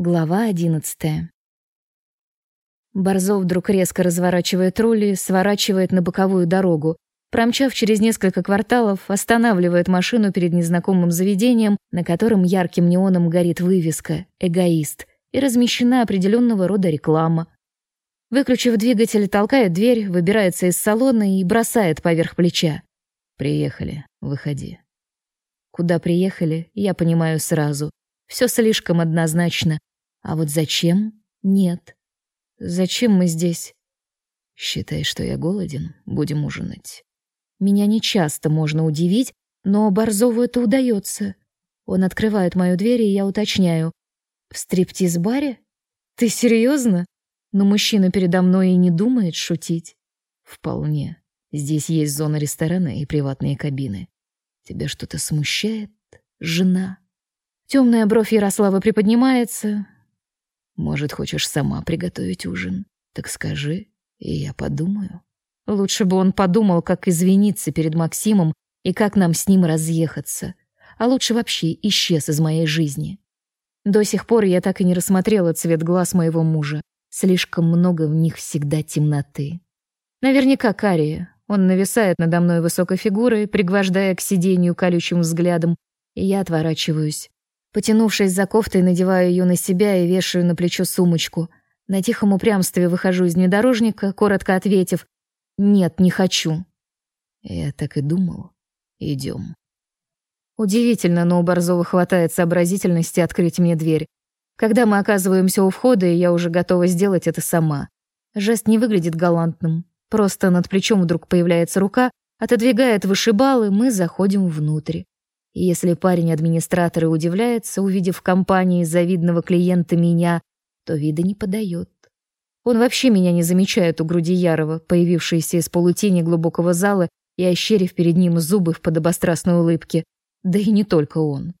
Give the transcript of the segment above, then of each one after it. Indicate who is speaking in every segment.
Speaker 1: Глава одиннадцатая. Борзов вдруг резко разворачивает руль и сворачивает на боковую дорогу. Промчав через несколько кварталов, останавливает машину перед незнакомым заведением, на котором ярким неоном горит вывеска «Эгоист» и размещена определенного рода реклама. Выключив двигатель, толкает дверь, выбирается из салона и бросает поверх плеча. «Приехали, выходи». Куда приехали, я понимаю сразу. Все слишком однозначно. А вот зачем? Нет. Зачем мы здесь? Считай, что я голоден, будем ужинать. Меня не часто можно удивить, но Борзову это удается. Он открывает мою дверь, и я уточняю: "В стриптиз-баре? Ты серьезно? Но мужчина передо мной и не думает шутить". Вполне. Здесь есть зона ресторана и приватные кабины. Тебя что-то смущает, жена? Темная бровь Ярослава приподнимается, может, хочешь сама приготовить ужин? Так скажи, и я подумаю. Лучше бы он подумал, как извиниться перед Максимом и как нам с ним разъехаться. А лучше вообще исчез из моей жизни. До сих пор я так и не рассмотрела цвет глаз моего мужа. Слишком много в них всегда темноты. Наверняка карие. Он нависает надо мной высокой фигурой, пригвождая к сиденью колючим взглядом, и я отворачиваюсь. Потянувшись за кофтой, надеваю ее на себя и вешаю на плечо сумочку. На тихом упрямстве выхожу из внедорожника, коротко ответив «Нет, не хочу». Я так и думал. Идем. Удивительно, но у Борзова хватает сообразительности открыть мне дверь. Когда мы оказываемся у входа, я уже готова сделать это сама. Жест не выглядит галантным. Просто над плечом вдруг появляется рука, отодвигает вышибалы, мы заходим внутрь. И если парень-администратор и удивляется, увидев в компании завидного клиента меня, то вида не подает. Он вообще меня не замечает у груди Ярова, появившейся из полутени глубокого зала и ощерив перед ним зубы в подобострастной улыбке. Да и не только он.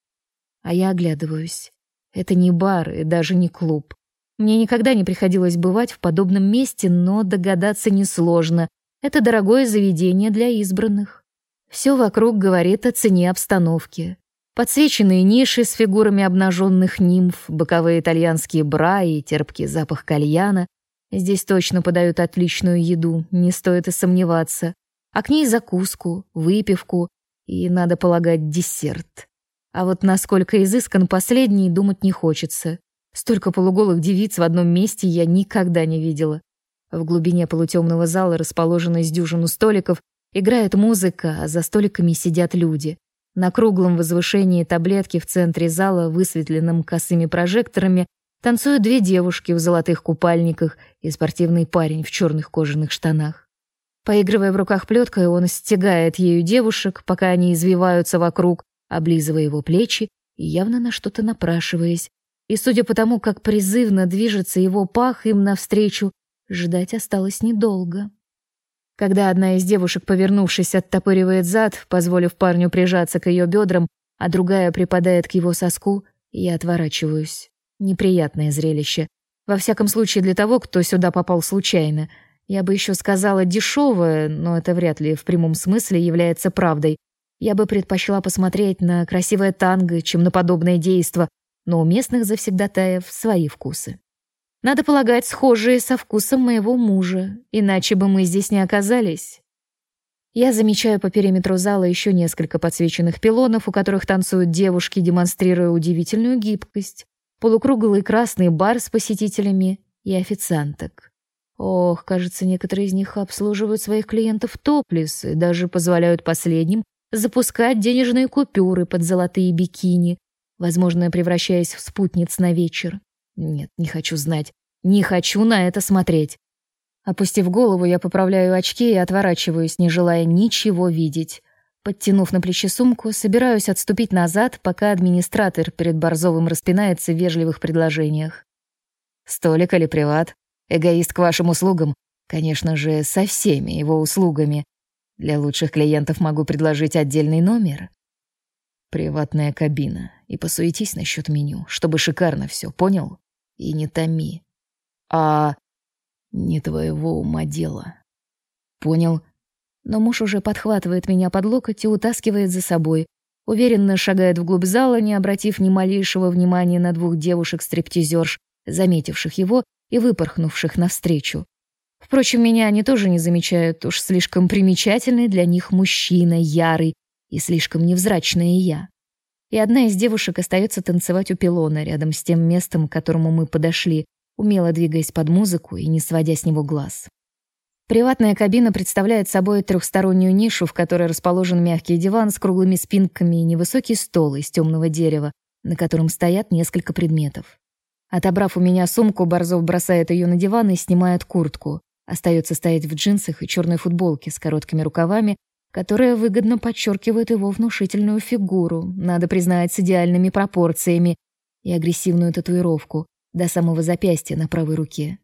Speaker 1: А я оглядываюсь. Это не бар и даже не клуб. Мне никогда не приходилось бывать в подобном месте, но догадаться несложно. Это дорогое заведение для избранных. Все вокруг говорит о цене обстановки. Подсвеченные ниши с фигурами обнаженных нимф, боковые итальянские бра и терпкий запах кальяна. Здесь точно подают отличную еду, не стоит и сомневаться. А к ней закуску, выпивку и, надо полагать, десерт. А вот насколько изыскан последний, думать не хочется. Столько полуголых девиц в одном месте я никогда не видела. В глубине полутемного зала расположены с дюжину столиков, Играет музыка, а за столиками сидят люди. На круглом возвышении таблетки в центре зала, высветленном косыми прожекторами, танцуют две девушки в золотых купальниках и спортивный парень в черных кожаных штанах. Поигрывая в руках плеткой, он стягает ею девушек, пока они извиваются вокруг, облизывая его плечи и явно на что-то напрашиваясь. И судя по тому, как призывно движется его пах им навстречу, ждать осталось недолго. Когда одна из девушек, повернувшись, оттопыривает зад, позволив парню прижаться к ее бедрам, а другая припадает к его соску, я отворачиваюсь. Неприятное зрелище. Во всяком случае, для того, кто сюда попал случайно. Я бы еще сказала дешевое, но это вряд ли в прямом смысле является правдой. Я бы предпочла посмотреть на красивое танго, чем на подобное действо, но у местных завсегдатаев свои вкусы. Надо полагать, схожие со вкусом моего мужа, иначе бы мы здесь не оказались. Я замечаю по периметру зала еще несколько подсвеченных пилонов, у которых танцуют девушки, демонстрируя удивительную гибкость, полукруглый красный бар с посетителями и официанток. Ох, кажется, некоторые из них обслуживают своих клиентов топлес и даже позволяют последним запускать денежные купюры под золотые бикини, возможно, превращаясь в спутниц на вечер. Нет, не хочу знать. Не хочу на это смотреть. Опустив голову, я поправляю очки и отворачиваюсь, не желая ничего видеть. Подтянув на плечи сумку, собираюсь отступить назад, пока администратор перед Борзовым распинается в вежливых предложениях. Столик или приват? Эгоист к вашим услугам. Конечно же, со всеми его услугами. Для лучших клиентов могу предложить отдельный номер. Приватная кабина. И посуетись насчет меню, чтобы шикарно все, понял? И не томи. А не твоего ума дело. Понял? Но муж уже подхватывает меня под локоть и утаскивает за собой. уверенно шагает вглубь зала, не обратив ни малейшего внимания на двух девушек-стриптизерш, заметивших его и выпорхнувших навстречу. Впрочем, меня они тоже не замечают, уж слишком примечательный для них мужчина, ярый и слишком невзрачная я. И одна из девушек остается танцевать у пилона рядом с тем местом, к которому мы подошли, умело двигаясь под музыку и не сводя с него глаз. Приватная кабина представляет собой трехстороннюю нишу, в которой расположен мягкий диван с круглыми спинками и невысокий стол из темного дерева, на котором стоят несколько предметов. Отобрав у меня сумку, Борзов бросает ее на диван и снимает куртку. Остается стоять в джинсах и черной футболке с короткими рукавами, которая выгодно подчеркивает его внушительную фигуру, надо признать, с идеальными пропорциями, и агрессивную татуировку до самого запястья на правой руке.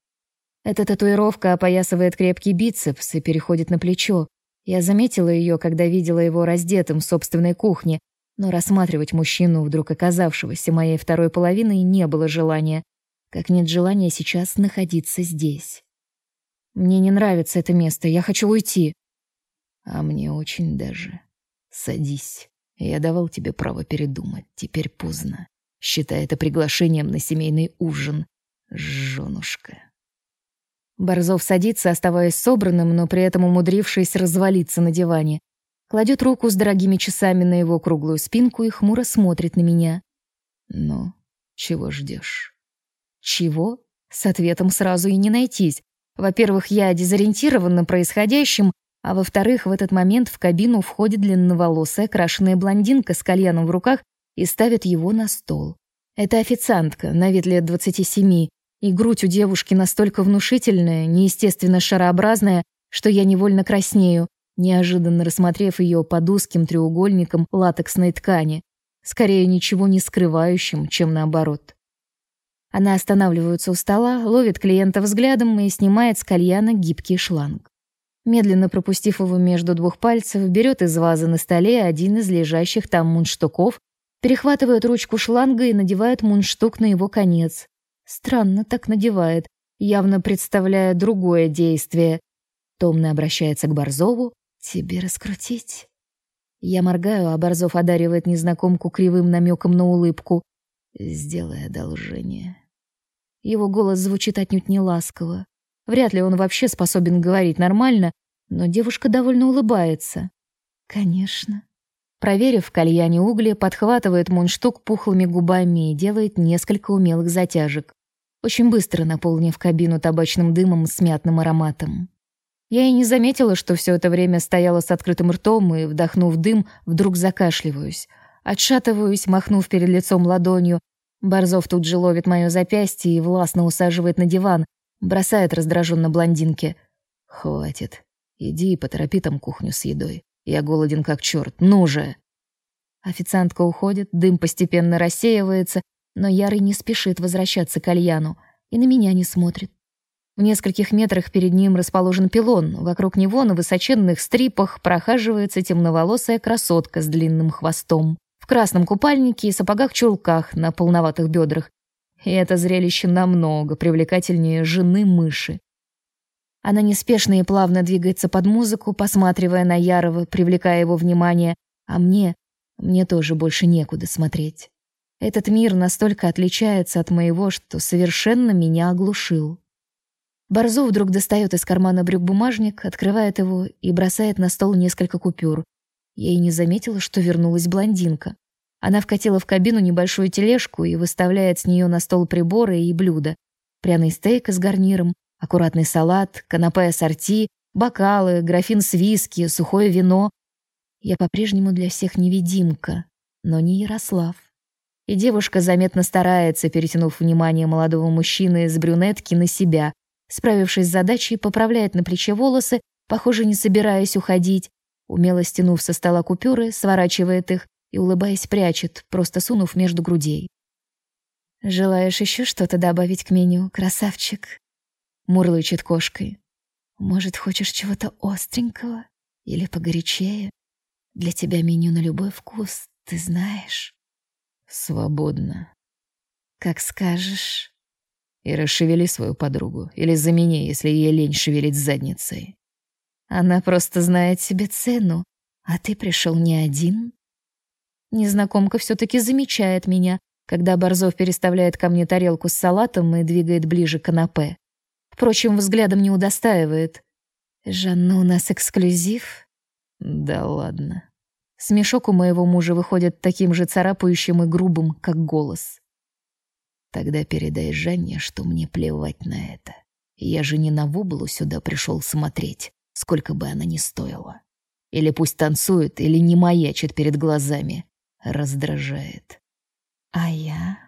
Speaker 1: Эта татуировка опоясывает крепкий бицепс и переходит на плечо. Я заметила ее, когда видела его раздетым в собственной кухне, но рассматривать мужчину, вдруг оказавшегося моей второй половиной, не было желания, как нет желания сейчас находиться здесь. Мне не нравится это место, я хочу уйти. А мне очень даже. Садись. Я давал тебе право передумать, теперь поздно. Считай это приглашением на семейный ужин, жёнушка. Борзов садится, оставаясь собранным, но при этом умудрившись развалиться на диване. Кладет руку с дорогими часами на его круглую спинку и хмуро смотрит на меня. «Ну, чего ждешь?» «Чего?» С ответом сразу и не найтись. Во-первых, я дезориентирована происходящим, а во-вторых, в этот момент в кабину входит длинноволосая крашеная блондинка с кальяном в руках и ставит его на стол. Это официантка, на вид лет двадцати семи, и грудь у девушки настолько внушительная, неестественно шарообразная, что я невольно краснею, неожиданно рассмотрев ее под узким треугольником латексной ткани, скорее ничего не скрывающим, чем наоборот. Она останавливается у стола, ловит клиента взглядом и снимает с кальяна гибкий шланг. Медленно пропустив его между двух пальцев, берет из вазы на столе один из лежащих там мундштуков, перехватывает ручку шланга и надевает мундштук на его конец, Странно так надевает, явно представляя другое действие. Томно обращается к Борзову. «Тебе раскрутить?» Я моргаю, а Борзов одаривает незнакомку кривым намеком на улыбку. «Сделай одолжение». Его голос звучит отнюдь не ласково. Вряд ли он вообще способен говорить нормально, но девушка довольно улыбается. «Конечно». Проверив в кальяне угли, подхватывает мундштук пухлыми губами и делает несколько умелых затяжек, очень быстро наполнив кабину табачным дымом с мятным ароматом. Я и не заметила, что все это время стояла с открытым ртом и, вдохнув дым, вдруг закашливаюсь. Отшатываюсь, махнув перед лицом ладонью. Борзов тут же ловит мое запястье и властно усаживает на диван, бросает раздраженно блондинке. «Хватит. Иди и поторопи там кухню с едой. Я голоден как черт. Ну же!» Официантка уходит, дым постепенно рассеивается, но Ярый не спешит возвращаться к Альяну и на меня не смотрит. В нескольких метрах перед ним расположен пилон, вокруг него на высоченных стрипах прохаживается темноволосая красотка с длинным хвостом, в красном купальнике и сапогах-чулках на полноватых бедрах. И это зрелище намного привлекательнее жены мыши. Она неспешно и плавно двигается под музыку, посматривая на Ярова, привлекая его внимание, а мне, мне тоже больше некуда смотреть. Этот мир настолько отличается от моего, что совершенно меня оглушил. Борзов вдруг достает из кармана брюк бумажник, открывает его и бросает на стол несколько купюр. Я и не заметила, что вернулась блондинка. Она вкатила в кабину небольшую тележку и выставляет с нее на стол приборы и блюда. Пряный стейк с гарниром, Аккуратный салат, канапе ассорти, бокалы, графин с виски, сухое вино. Я по-прежнему для всех невидимка, но не Ярослав. И девушка заметно старается, перетянув внимание молодого мужчины с брюнетки на себя. Справившись с задачей, поправляет на плече волосы, похоже, не собираясь уходить. Умело стянув со стола купюры, сворачивает их и, улыбаясь, прячет, просто сунув между грудей. «Желаешь еще что-то добавить к меню, красавчик?» мурлычет кошкой. Может, хочешь чего-то остренького или погорячее? Для тебя меню на любой вкус, ты знаешь. Свободно. Как скажешь. И расшевели свою подругу, или замени, если ей лень шевелить задницей. Она просто знает себе цену, а ты пришел не один. Незнакомка все-таки замечает меня, когда Борзов переставляет ко мне тарелку с салатом и двигает ближе к канапе. Впрочем, взглядом не удостаивает. «Жанна, у нас эксклюзив?»
Speaker 2: «Да ладно».
Speaker 1: Смешок у моего мужа выходит таким же царапающим и грубым, как голос.
Speaker 2: «Тогда передай Жанне, что мне плевать на это. Я же не на воблу сюда пришел смотреть, сколько бы она ни стоила. Или пусть танцует, или не маячит перед глазами. Раздражает.
Speaker 1: А я?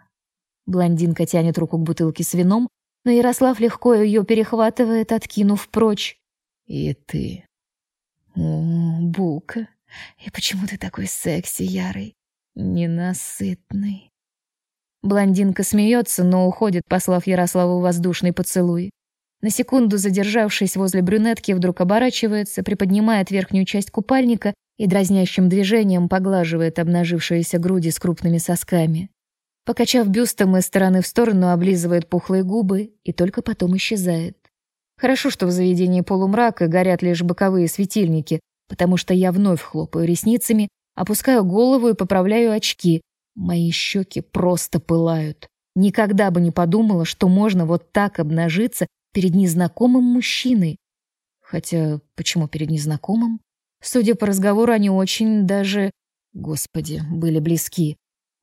Speaker 1: Блондинка тянет руку к бутылке с вином, но Ярослав легко ее перехватывает, откинув прочь.
Speaker 2: И ты.
Speaker 1: О, Бука, и почему ты такой секси, ярый, ненасытный? Блондинка смеется, но уходит, послав Ярославу воздушный поцелуй. На секунду задержавшись возле брюнетки, вдруг оборачивается, приподнимает верхнюю часть купальника и дразнящим движением поглаживает обнажившиеся груди с крупными сосками. Покачав бюстом из стороны в сторону, облизывает пухлые губы и только потом исчезает. Хорошо, что в заведении полумрак и горят лишь боковые светильники, потому что я вновь хлопаю ресницами, опускаю голову и поправляю очки. Мои щеки просто пылают. Никогда бы не подумала, что можно вот так обнажиться перед незнакомым мужчиной. Хотя, почему перед незнакомым? Судя по разговору, они очень даже, господи, были близки.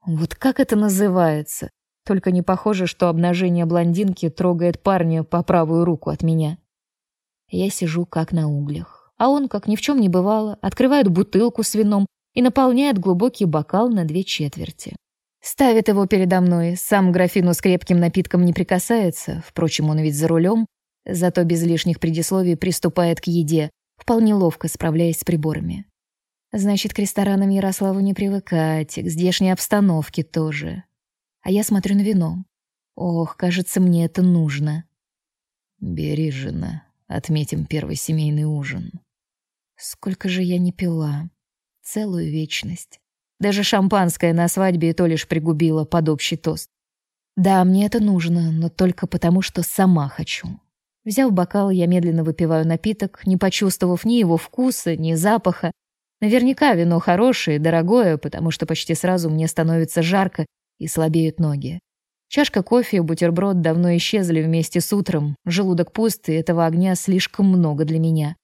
Speaker 1: Вот как это называется? Только не похоже, что обнажение блондинки трогает парня по правую руку от меня. Я сижу как на углях, а он, как ни в чем не бывало, открывает бутылку с вином и наполняет глубокий бокал на две четверти. Ставит его передо мной, сам к графину с крепким напитком не прикасается, впрочем, он ведь за рулем, зато без лишних предисловий приступает к еде, вполне ловко справляясь с приборами. Значит, к ресторанам Ярославу не привыкать, к здешней обстановке тоже. А я смотрю на вино. Ох, кажется, мне это нужно.
Speaker 2: Бери, жена, отметим первый семейный ужин.
Speaker 1: Сколько же я не пила. Целую вечность. Даже шампанское на свадьбе и то лишь пригубила под общий тост. Да, мне это нужно, но только потому, что сама хочу. Взяв бокал, я медленно выпиваю напиток, не почувствовав ни его вкуса, ни запаха. Наверняка вино хорошее, дорогое, потому что почти сразу мне становится жарко и слабеют ноги. Чашка кофе и бутерброд давно исчезли вместе с утром. Желудок пуст, и этого огня слишком много для меня.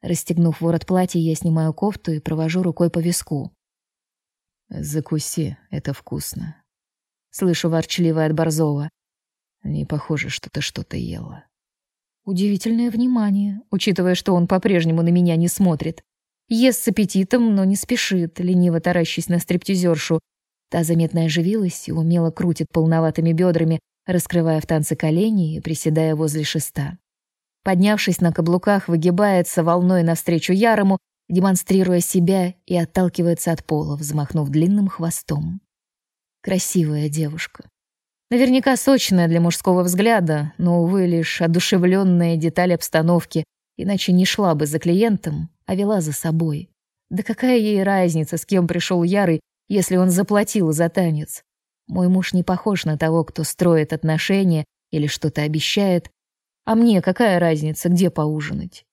Speaker 1: Расстегнув ворот платья, я снимаю кофту и провожу рукой по виску.
Speaker 2: Закуси, это вкусно.
Speaker 1: Слышу ворчливое от Борзова.
Speaker 2: Не похоже, что ты что-то ела.
Speaker 1: Удивительное внимание, учитывая, что он по-прежнему на меня не смотрит. Ест с аппетитом, но не спешит, лениво таращись на стриптизершу. Та заметно оживилась и умело крутит полноватыми бедрами, раскрывая в танце колени и приседая возле шеста. Поднявшись на каблуках, выгибается волной навстречу Ярому, демонстрируя себя и отталкивается от пола, взмахнув длинным хвостом. Красивая девушка. Наверняка сочная для мужского взгляда, но, увы, лишь одушевленная деталь обстановки, иначе не шла бы за клиентом, а вела за собой. Да какая ей разница, с кем пришел Ярый, если он заплатил за танец? Мой муж не похож на того, кто строит отношения или что-то обещает. А мне какая разница, где поужинать?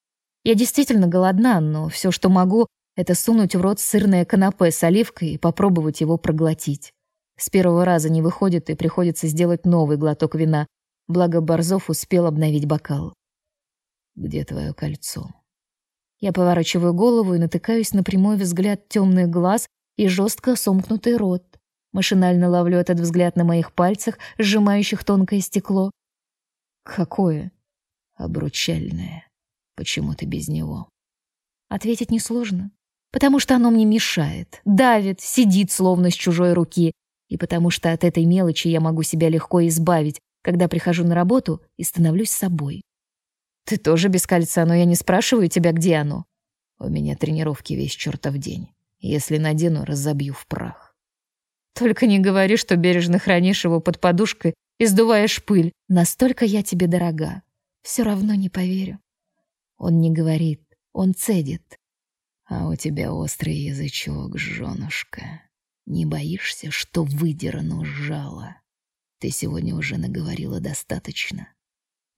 Speaker 1: Я действительно голодна, но все, что могу, это сунуть в рот сырное канапе с оливкой и попробовать его проглотить. С первого раза не выходит и приходится сделать новый глоток вина. Благо Борзов успел обновить бокал.
Speaker 2: «Где твое кольцо?»
Speaker 1: Я поворачиваю голову и натыкаюсь на прямой взгляд темных глаз и жестко сомкнутый рот. Машинально ловлю этот взгляд на моих пальцах, сжимающих тонкое стекло.
Speaker 2: «Какое?» «Обручальное». Почему ты без него?
Speaker 1: Ответить несложно. Потому что оно мне мешает, давит, сидит словно с чужой руки. И потому что от этой мелочи я могу себя легко избавить, когда прихожу на работу и становлюсь собой. Ты тоже без кольца, но я не спрашиваю тебя, где оно.
Speaker 2: У меня тренировки весь чертов день. Если надену, разобью в прах.
Speaker 1: Только не говори, что бережно хранишь его под подушкой и сдуваешь пыль. Настолько я тебе дорога. Все равно не поверю. Он не говорит, он цедит.
Speaker 2: А у тебя острый язычок, женушка. Не боишься, что выдерну жало? Ты сегодня уже наговорила достаточно.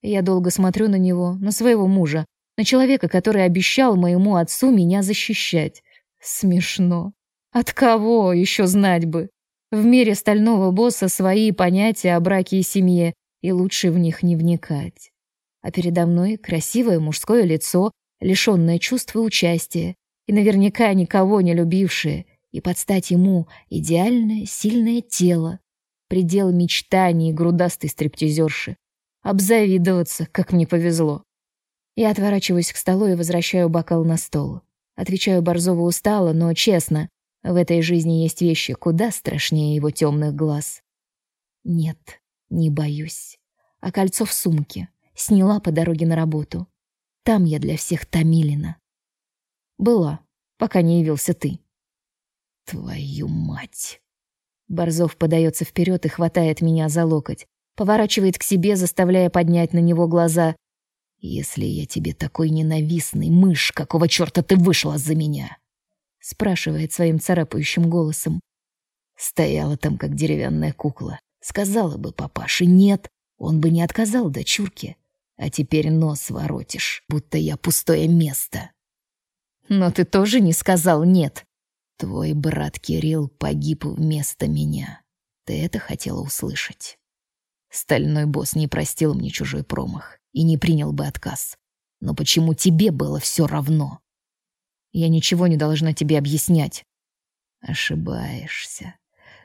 Speaker 1: Я долго смотрю на него, на своего мужа, на человека, который обещал моему отцу меня защищать. Смешно. От кого еще знать бы? В мире стального босса свои понятия о браке и семье, и лучше в них не вникать. А передо мной красивое мужское лицо, лишённое чувства участия, и наверняка никого не любившее, и под стать ему идеальное, сильное тело, предел мечтаний грудастой стриптизерши. Обзавидоваться, как мне повезло. Я отворачиваюсь к столу и возвращаю бокал на стол. Отвечаю Борзову устало, но честно. В этой жизни есть вещи куда страшнее его темных глаз. Нет, не боюсь. А кольцо в сумке. Сняла по дороге на работу. Там я для всех Томилина. Была, пока не явился ты.
Speaker 2: Твою мать.
Speaker 1: Борзов подается вперед и хватает меня за локоть, поворачивает к себе, заставляя поднять на него глаза.
Speaker 2: Если я тебе такой ненавистный, мышь, какого чёрта ты вышла за меня? спрашивает своим царапающим голосом. Стояла там как деревянная кукла. Сказала бы папаше нет, он бы не отказал дочурке. А теперь нос воротишь, будто я пустое место.
Speaker 1: Но ты тоже не сказал нет.
Speaker 2: Твой брат Кирилл погиб вместо меня. Ты это хотела услышать. Стальной босс не простил мне чужой промах и не принял бы отказ. Но почему тебе было все равно?
Speaker 1: Я ничего не должна тебе объяснять.
Speaker 2: Ошибаешься.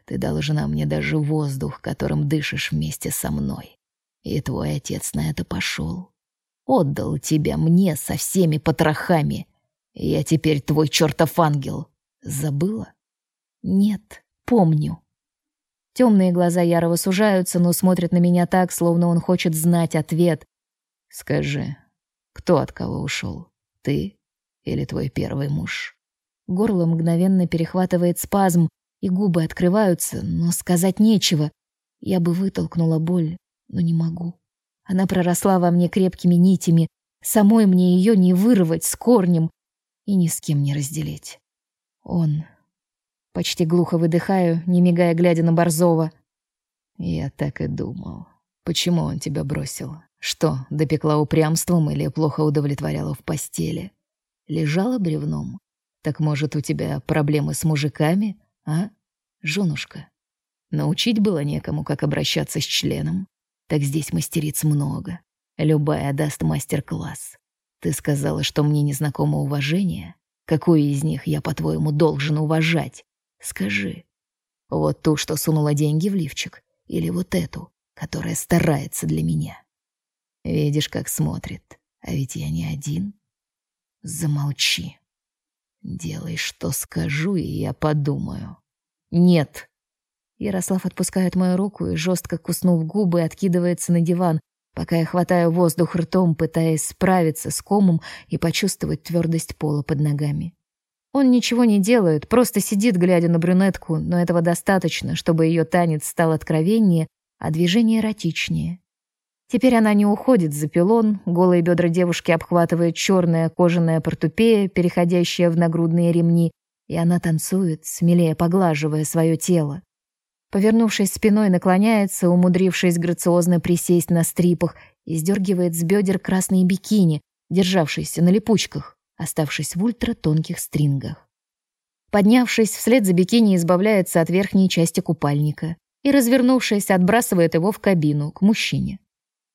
Speaker 2: Ты должна мне даже воздух, которым дышишь вместе со мной. И твой отец на это пошел. Отдал тебя мне со всеми потрохами. Я теперь твой чертов ангел. Забыла?
Speaker 1: Нет, помню. Темные глаза Ярова сужаются, но смотрят на меня так, словно он хочет знать ответ.
Speaker 2: Скажи, кто от кого ушел? Ты или твой первый муж?
Speaker 1: Горло мгновенно перехватывает спазм, и губы открываются, но сказать нечего. Я бы вытолкнула боль, но не могу. Она проросла во мне крепкими нитями, самой мне ее не вырвать с корнем и ни с кем не разделить. Он. Почти глухо выдыхаю, не мигая, глядя на Борзова.
Speaker 2: Я так и думал. Почему он тебя бросил? Что, допекла упрямством или плохо удовлетворяла в постели? Лежала бревном? Так может, у тебя проблемы с мужиками, а, женушка? Научить было некому, как обращаться с членом. Так здесь мастериц много. Любая даст мастер-класс. Ты сказала, что мне незнакомо уважение. Какую из них я, по-твоему, должен уважать? Скажи. Вот ту, что сунула деньги в лифчик, или вот эту, которая старается для меня? Видишь, как смотрит. А ведь я не один. Замолчи. Делай, что скажу, и я подумаю.
Speaker 1: Нет. Ярослав отпускает мою руку и, жестко куснув губы, откидывается на диван, пока я хватаю воздух ртом, пытаясь справиться с комом и почувствовать твердость пола под ногами. Он ничего не делает, просто сидит, глядя на брюнетку, но этого достаточно, чтобы ее танец стал откровеннее, а движение эротичнее. Теперь она не уходит за пилон, голые бедра девушки обхватывает черная кожаная портупея, переходящая в нагрудные ремни, и она танцует, смелее поглаживая свое тело. Повернувшись спиной, наклоняется, умудрившись грациозно присесть на стрипах, и сдергивает с бедер красные бикини, державшиеся на липучках, оставшись в ультратонких стрингах. Поднявшись, вслед за бикини избавляется от верхней части купальника и, развернувшись, отбрасывает его в кабину, к мужчине.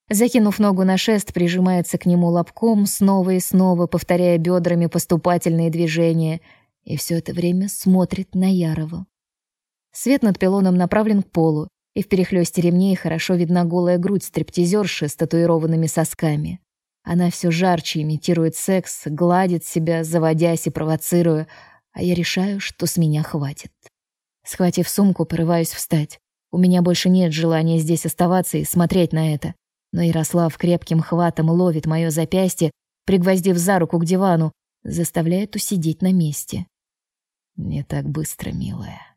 Speaker 1: Закинув ногу на шест, прижимается к нему лобком, снова и снова повторяя бедрами поступательные движения, и все это время смотрит на Ярова. Свет над пилоном направлен к полу, и в перехлёсте ремней хорошо видна голая грудь стриптизерши с татуированными сосками. Она все жарче имитирует секс, гладит себя, заводясь и провоцируя, а я решаю, что с меня хватит. Схватив сумку, порываюсь встать. У меня больше нет желания здесь оставаться и смотреть на это. Но Ярослав крепким хватом ловит мое запястье, пригвоздив за руку к дивану, заставляет усидеть на месте.
Speaker 2: «Не так быстро, милая»,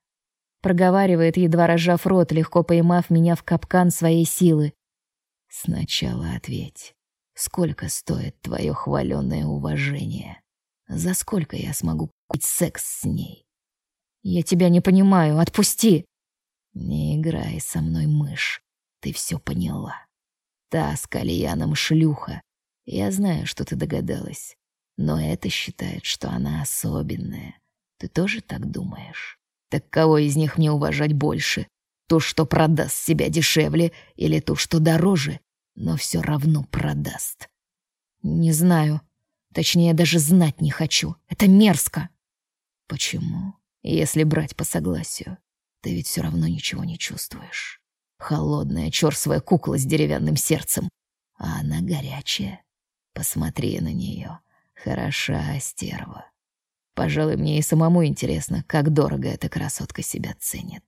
Speaker 1: проговаривает, едва разжав рот, легко поймав меня в капкан своей силы.
Speaker 2: Сначала ответь. Сколько стоит твое хваленное уважение? За сколько я смогу купить секс с ней?
Speaker 1: Я тебя не понимаю, отпусти.
Speaker 2: Не играй со мной, мышь. Ты все поняла. Та с кальяном шлюха. Я знаю, что ты догадалась. Но это считает, что она особенная. Ты тоже так думаешь? Так кого из них мне уважать больше? Ту, что продаст себя дешевле, или ту, что дороже, но все равно продаст?
Speaker 1: Не знаю. Точнее, даже знать не хочу. Это мерзко.
Speaker 2: Почему? Если брать по согласию, ты ведь все равно ничего не чувствуешь. Холодная, черствая кукла с деревянным сердцем. А она горячая. Посмотри на нее. Хороша стерва. Пожалуй, мне и самому интересно, как дорого эта красотка себя ценит.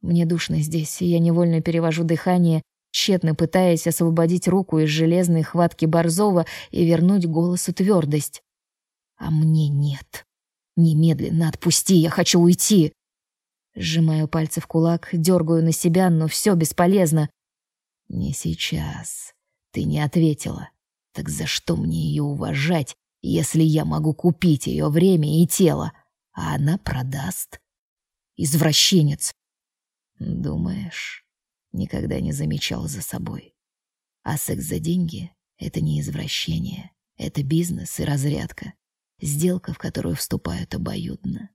Speaker 1: Мне душно здесь, и я невольно перевожу дыхание, тщетно пытаясь освободить руку из железной хватки Борзова и вернуть голосу твердость. А мне нет. Немедленно отпусти, я хочу уйти. Сжимаю пальцы в кулак, дергаю на себя, но все бесполезно.
Speaker 2: Не сейчас. Ты не ответила. Так за что мне ее уважать, если я могу купить ее время и тело, а она продаст? Извращенец. Думаешь, никогда не замечал за собой. А секс за деньги — это не извращение. Это бизнес и разрядка. Сделка, в которую вступают обоюдно.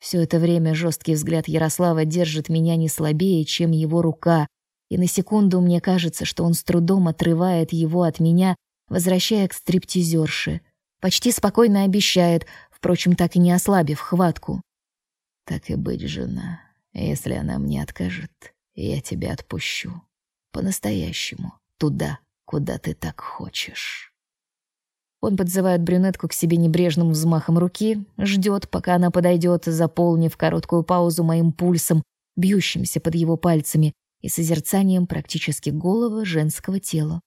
Speaker 1: Все это время жесткий взгляд Ярослава держит меня не слабее, чем его рука, и на секунду мне кажется, что он с трудом отрывает его от меня, возвращая к стриптизерше. Почти спокойно обещает, впрочем, так и не ослабив хватку.
Speaker 2: «Так и быть, жена. Если она мне откажет, я тебя отпущу. По-настоящему. Туда, куда ты так хочешь».
Speaker 1: Он подзывает брюнетку к себе небрежным взмахом руки, ждет, пока она подойдет, заполнив короткую паузу моим пульсом, бьющимся под его пальцами, и созерцанием практически голого женского тела.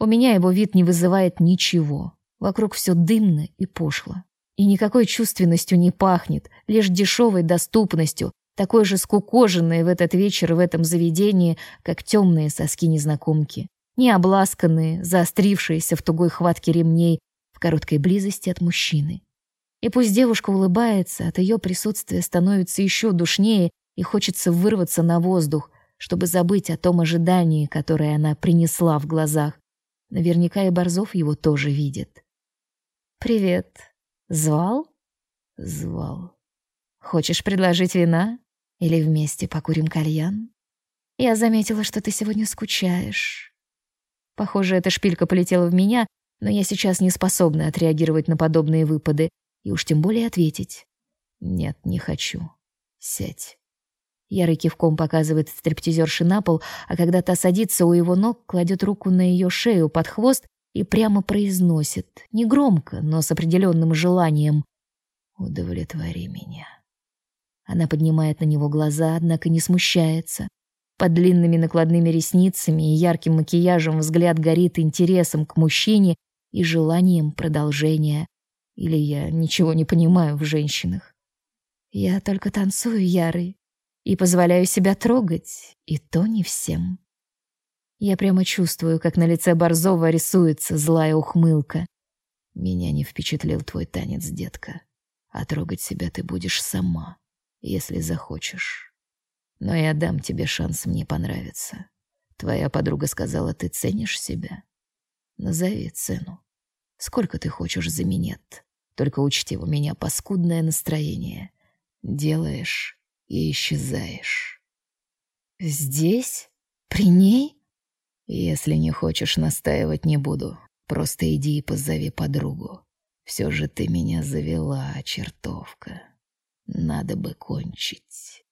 Speaker 1: У меня его вид не вызывает ничего. Вокруг все дымно и пошло. И никакой чувственностью не пахнет, лишь дешевой доступностью, такой же скукоженной в этот вечер в этом заведении, как темные соски незнакомки не обласканные, заострившиеся в тугой хватке ремней, в короткой близости от мужчины. И пусть девушка улыбается, от ее присутствия становится еще душнее и хочется вырваться на воздух, чтобы забыть о том ожидании, которое она принесла в глазах. Наверняка и Борзов его тоже видит. «Привет. Звал?»
Speaker 2: «Звал.
Speaker 1: Хочешь предложить вина? Или вместе покурим кальян? Я заметила, что ты сегодня скучаешь. Похоже, эта шпилька полетела в меня, но я сейчас не способна отреагировать на подобные выпады и уж тем более ответить.
Speaker 2: Нет, не хочу. Сядь.
Speaker 1: Ярый кивком показывает стриптизерши на пол, а когда та садится у его ног, кладет руку на ее шею под хвост и прямо произносит, негромко, но с определенным желанием:
Speaker 2: "Удовлетвори меня".
Speaker 1: Она поднимает на него глаза, однако не смущается. Под длинными накладными ресницами и ярким макияжем взгляд горит интересом к мужчине и желанием продолжения. Или я ничего не понимаю в женщинах. Я только танцую, Ярый, и позволяю себя трогать, и то не всем. Я прямо чувствую, как на лице Борзова рисуется злая ухмылка.
Speaker 2: Меня не впечатлил твой танец, детка. А трогать себя ты будешь сама, если захочешь. Но я дам тебе шанс мне понравиться. Твоя подруга сказала, ты ценишь себя. Назови цену. Сколько ты хочешь за минет? Только учти, у меня паскудное настроение. Делаешь и исчезаешь.
Speaker 1: Здесь? При ней?
Speaker 2: Если не хочешь настаивать, не буду. Просто иди и позови подругу. Все же ты меня завела, чертовка. Надо бы кончить.